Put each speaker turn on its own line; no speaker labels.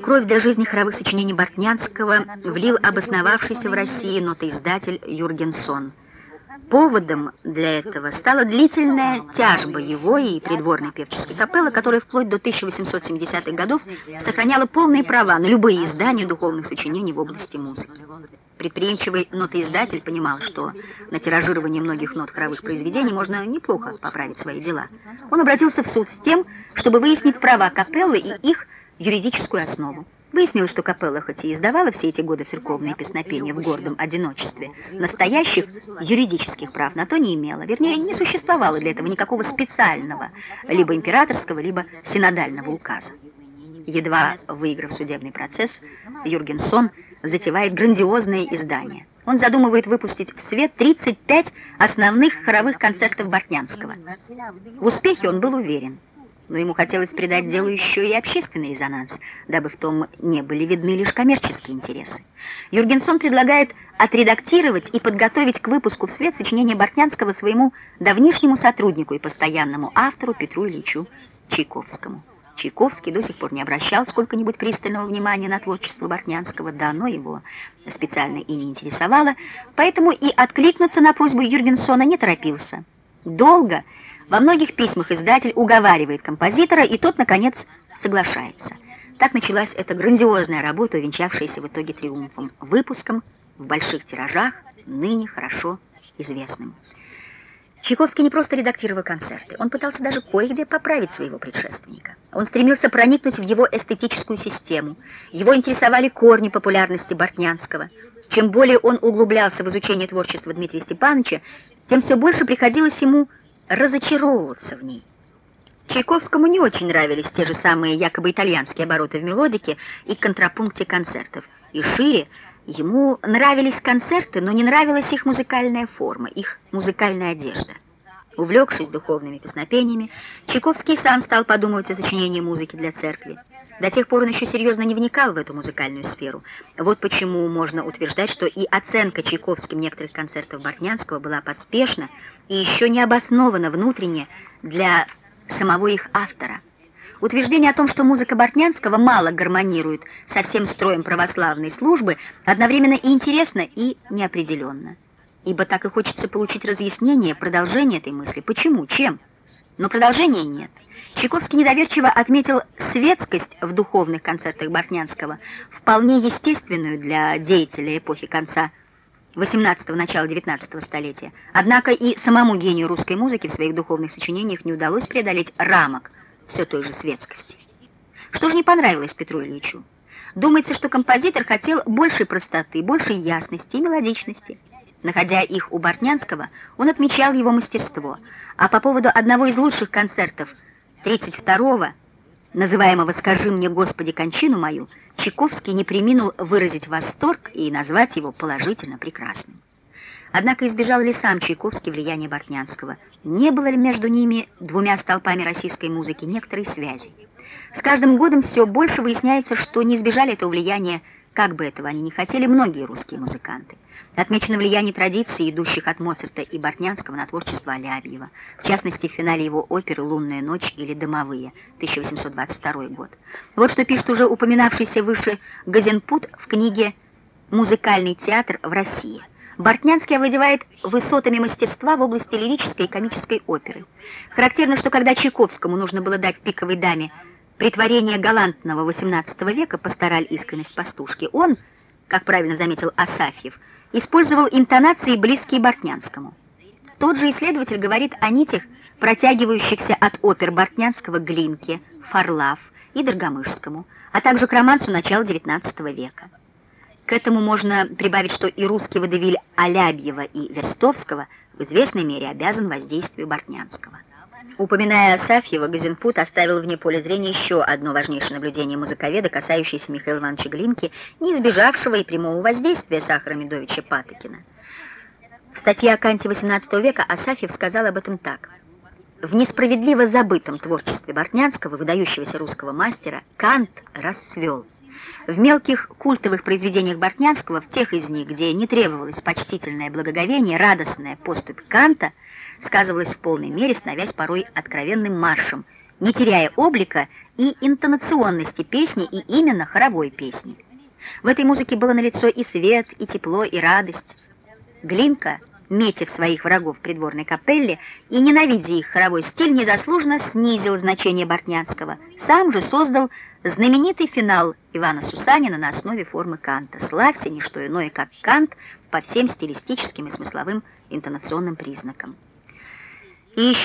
Новую кровь для жизни хоровых сочинений Бортнянского влил обосновавшийся в России нотоиздатель Юргенсон. Поводом для этого стала длительная тяжба его и придворной певческой капеллы, которая вплоть до 1870-х годов сохраняла полные права на любые издания духовных сочинений в области музыки. Предприимчивый нотоиздатель понимал, что на тиражирование многих нот хоровых произведений можно неплохо поправить свои дела. Он обратился в суд с тем, чтобы выяснить права капеллы и их юридическую основу. Выяснилось, что капелла хоть и издавала все эти годы церковные песнопения в гордом одиночестве, настоящих юридических прав на то не имела. Вернее, не существовало для этого никакого специального, либо императорского, либо синодального указа. Едва выиграв судебный процесс, Юргенсон затевает грандиозное издание. Он задумывает выпустить в свет 35 основных хоровых концертов Бортнянского. В успехе он был уверен но ему хотелось придать делу еще и общественный резонанс, дабы в том не были видны лишь коммерческие интересы. Юргенсон предлагает отредактировать и подготовить к выпуску в свет сочинение Бортнянского своему давнишнему сотруднику и постоянному автору Петру Ильичу Чайковскому. Чайковский до сих пор не обращал сколько-нибудь пристального внимания на творчество Бортнянского, да оно его специально и не интересовало, поэтому и откликнуться на просьбу Юргенсона не торопился. Долго во многих письмах издатель уговаривает композитора, и тот, наконец, соглашается. Так началась эта грандиозная работа, увенчавшаяся в итоге триумфом, выпуском в больших тиражах, ныне хорошо известным. Чайковский не просто редактировал концерты, он пытался даже кое-где поправить своего предшественника. Он стремился проникнуть в его эстетическую систему, его интересовали корни популярности Бортнянского. Чем более он углублялся в изучение творчества Дмитрия Степановича, тем все больше приходилось ему разочаровываться в ней. Чайковскому не очень нравились те же самые якобы итальянские обороты в мелодике и контрапункте концертов. И шире ему нравились концерты, но не нравилась их музыкальная форма, их музыкальная одежда. Увлекшись духовными песнопениями, Чайковский сам стал подумывать о сочинении музыки для церкви. До тех пор он еще серьезно не вникал в эту музыкальную сферу. Вот почему можно утверждать, что и оценка Чайковским некоторых концертов Бортнянского была поспешна и еще не обоснована внутренне для самого их автора. Утверждение о том, что музыка Бортнянского мало гармонирует со всем строем православной службы, одновременно и интересно, и неопределенно ибо так и хочется получить разъяснение, продолжение этой мысли. Почему? Чем? Но продолжения нет. Чайковский недоверчиво отметил светскость в духовных концертах Бортнянского, вполне естественную для деятеля эпохи конца 18-го, начала 19 столетия. Однако и самому гению русской музыки в своих духовных сочинениях не удалось преодолеть рамок все той же светскости. Что же не понравилось Петру Ильичу? Думается, что композитор хотел большей простоты, большей ясности и мелодичности. Находя их у Бортнянского, он отмечал его мастерство, а по поводу одного из лучших концертов 32-го, называемого «Скажи мне, Господи, кончину мою», Чайковский не приминул выразить восторг и назвать его положительно прекрасным. Однако избежал ли сам Чайковский влияния Бортнянского? Не было ли между ними, двумя столпами российской музыки, некоторой связи? С каждым годом все больше выясняется, что не избежали этого влияния, как бы этого они ни хотели, многие русские музыканты. Отмечено влияние традиций, идущих от Моцарта и Бортнянского на творчество Алябьева, в частности, в финале его оперы «Лунная ночь» или «Домовые» 1822 год. Вот что пишет уже упоминавшийся выше Газенпут в книге «Музыкальный театр в России». Бортнянский овладевает высотами мастерства в области лирической и комической оперы. Характерно, что когда Чайковскому нужно было дать пиковой даме притворение галантного XVIII века «Пастораль искренность пастушки», он, как правильно заметил Асафьев, использовал интонации, близкие Бортнянскому. Тот же исследователь говорит о нитях, протягивающихся от опер Бортнянского к Глинке, Фарлав и Доргомышскому, а также к романсу начала XIX века. К этому можно прибавить, что и русский водевиль Алябьева и Верстовского в известной мере обязан воздействию Бортнянского. Упоминая Асафьева, Газенпут оставил вне поля зрения еще одно важнейшее наблюдение музыковеда, касающееся Михаила Ивановича Глинки, не избежавшего и прямого воздействия Сахара Медовича Патокина. В статье о Канте XVIII века Асафьев сказал об этом так. В несправедливо забытом творчестве Бортнянского, выдающегося русского мастера, Кант расцвел. В мелких культовых произведениях Бортнянского, в тех из них, где не требовалось почтительное благоговение, радостная поступь Канта – сказывалась в полной мере, становясь порой откровенным маршем не теряя облика и интонационности песни и именно хоровой песни. В этой музыке было налицо и свет, и тепло, и радость. Глинка, метив своих врагов в придворной капелле и ненавидя их хоровой стиль, незаслуженно снизил значение Бортнянского. Сам же создал знаменитый финал Ивана Сусанина на основе формы канта. Славься не что иное, как кант по всем стилистическим и смысловым интонационным признакам. И еще